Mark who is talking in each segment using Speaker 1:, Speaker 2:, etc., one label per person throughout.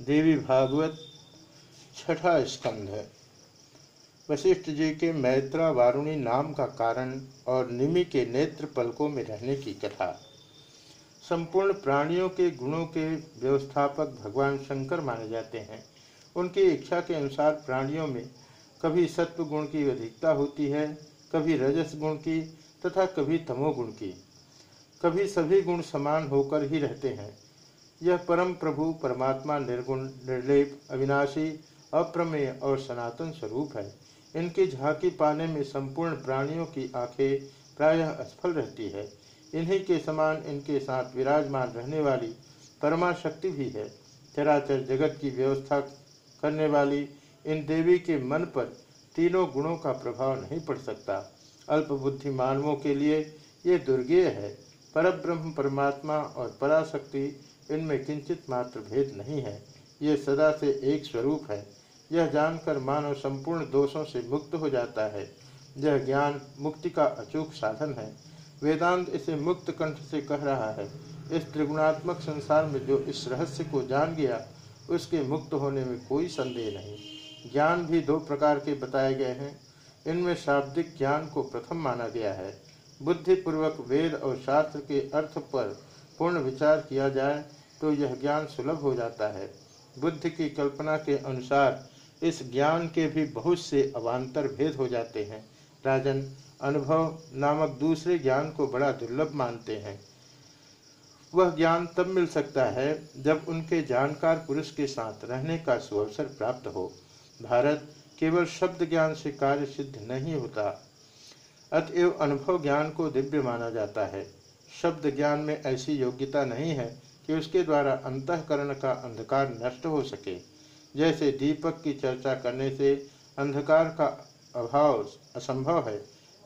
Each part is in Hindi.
Speaker 1: देवी भागवत छठा स्कंध वशिष्ठ जी के मैत्रा वारुणी नाम का कारण और निमि के नेत्र पलकों में रहने की कथा। संपूर्ण प्राणियों के गुणों के व्यवस्थापक भगवान शंकर माने जाते हैं। उनकी इच्छा के अनुसार प्राणियों में कभी सत्व गुण की अधिकता होती है, कभी रजस गुण की तथा कभी तमोगुण की। कभी सभी गुण समान होकर ही रहते हैं। यह परम प्रभु, परमात्मा, निर्गुण, निर्लेप, अविनाशी, अप्रमेय और सनातन स्वरूप है। इनकी झांकी पाने में संपूर्ण प्राणियों की आँखें प्रायः असफल रहती है। इन्हीं के समान इनके साथ विराजमान रहने वाली परमा शक्ति भी है। चराचर जगत की व्यवस्था करने वाली इन देवी के मन पर तीनों गुणों का प्रभाव नहीं पड़ सकता। अल्प बुद्धि मानवों के लिए ये दुर्गेय है। परब्रह्म, परमात्मा और पराशक्ति इनमें किंचित मात्र भेद नहीं है। ये सदा से एक स्वरूप है। यह जानकर मानव संपूर्ण दोषों से मुक्त हो जाता है। यह ज्ञान मुक्ति का अचूक साधन है। वेदांत इसे मुक्त कंठ से कह रहा है। इस त्रिगुणात्मक संसार में जो इस रहस्य को जान गया, उसके मुक्त होने में कोई संदेह नहीं। ज्ञान भी दो प्रकार के बताए गए हैं। इनमें शाब्दिक ज्ञान को प्रथम माना गया है। बुद्धिपूर्वक वेद और शास्त्र के अर्थ पर पूर्ण विचार किया जाए तो यह ज्ञान सुलभ हो जाता है। बुद्धि की कल्पना के अनुसार, इस ज्ञान के भी बहुत से अवान्तर भेद हो जाते हैं। राजन, अनुभव नामक दूसरे ज्ञान को बड़ा दुर्लभ मानते हैं। वह ज्ञान तब मिल सकता है, जब उनके जानकार पुरुष के साथ रहने का सुअवसर प्राप्त हो। भारत केवल शब्द ज्ञान से कार्य सिद्ध नहीं होता, अतएव अनुभव ज्ञान को दिव्य माना जाता है। शब्द ज्ञान में ऐसी योग्यता नहीं है कि उसके द्वारा अंतकरण का अंधकार नष्ट हो सके। जैसे दीपक की चर्चा करने से अंधकार का अभाव असंभव है,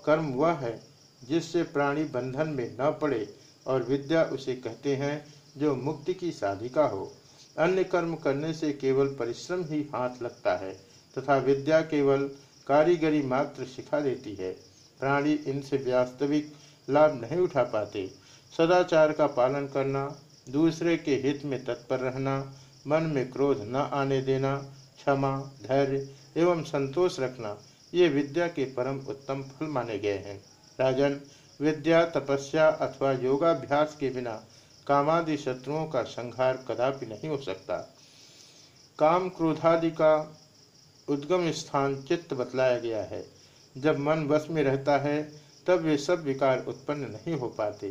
Speaker 1: कर्म वह है जिससे प्राणी बंधन में न पड़े और विद्या उसे कहते हैं जो मुक्ति की साधिका हो। अन्य कर्म करने से केवल परिश्रम ही हाथ लगता है तथा विद्या केवल कारीगरी मात्र सिखा देती है। प्राणी इनसे वास्तविक लाभ नहीं उठा पाते। सदाचार का पालन करना, दूसरे के हित में तत्पर रहना, मन में क्रोध न आने देना, क्षमा, धैर्य एवं संतोष रखना, ये विद्या के परम उत्तम फल माने गए हैं। राजन, विद्या, तपस्या अथवा योगाभ्यास के बिना कामादि शत्रुओं का संहार कदापि नहीं हो सकता। काम क्रोधादि का उद्गम स्थान चित्त बतलाया गया है। जब मन वश में रहता है तब वे सब विकार उत्पन्न नहीं हो पाते।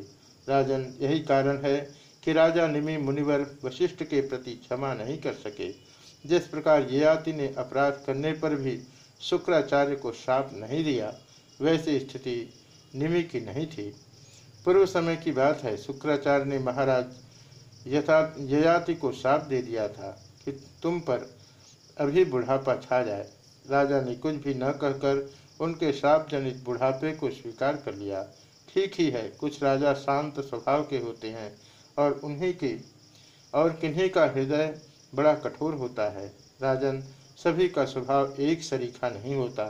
Speaker 1: राजन, यही कारण है कि राजा निमि मुनिवर वशिष्ठ के प्रति क्षमा नहीं कर सके। जिस प्रकार ययाति ने अपराध करने पर भी शुक्राचार्य को श्राप नहीं दिया, वैसी स्थिति निमि की नहीं थी। पूर्व समय की बात है, शुक्राचार्य ने महाराज यथा, ययाति को श्राप दे दिया था कि तुम पर अभी बुढ़ापा छा जाए। राजा ने कुछ भी न कहकर उनके श्राप जनित बुढ़ापे को स्वीकार कर लिया। ठीक ही है कुछ राजा शांत स्वभाव के होते हैं और उन्हीं की और किन्हीं का हृदय बड़ा कठोर होता है। राजन सभी का स्वभाव एक सरीखा नहीं होता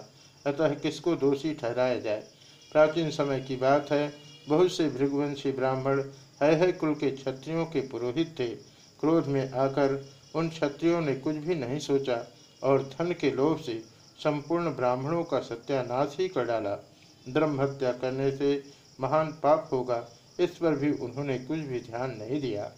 Speaker 1: अतः किसको दोषी ठहराया जाए? प्राचीन समय की बात है बहुत से भृगुवंशी ब्राह्मण है, है कुल के क्षत्रियों के पुरोहित थे। क्रोध में आकर उन क्षत्रियों ने कुछ भी नहीं सोचा और धन के लोभ से संपूर्ण ब्राह्मणों का सत्यानाश ही कर डाला। ब्रह्म हत्या करने से महान पाप होगा, इस पर भी उन्होंने कुछ भी ध्यान नहीं दिया।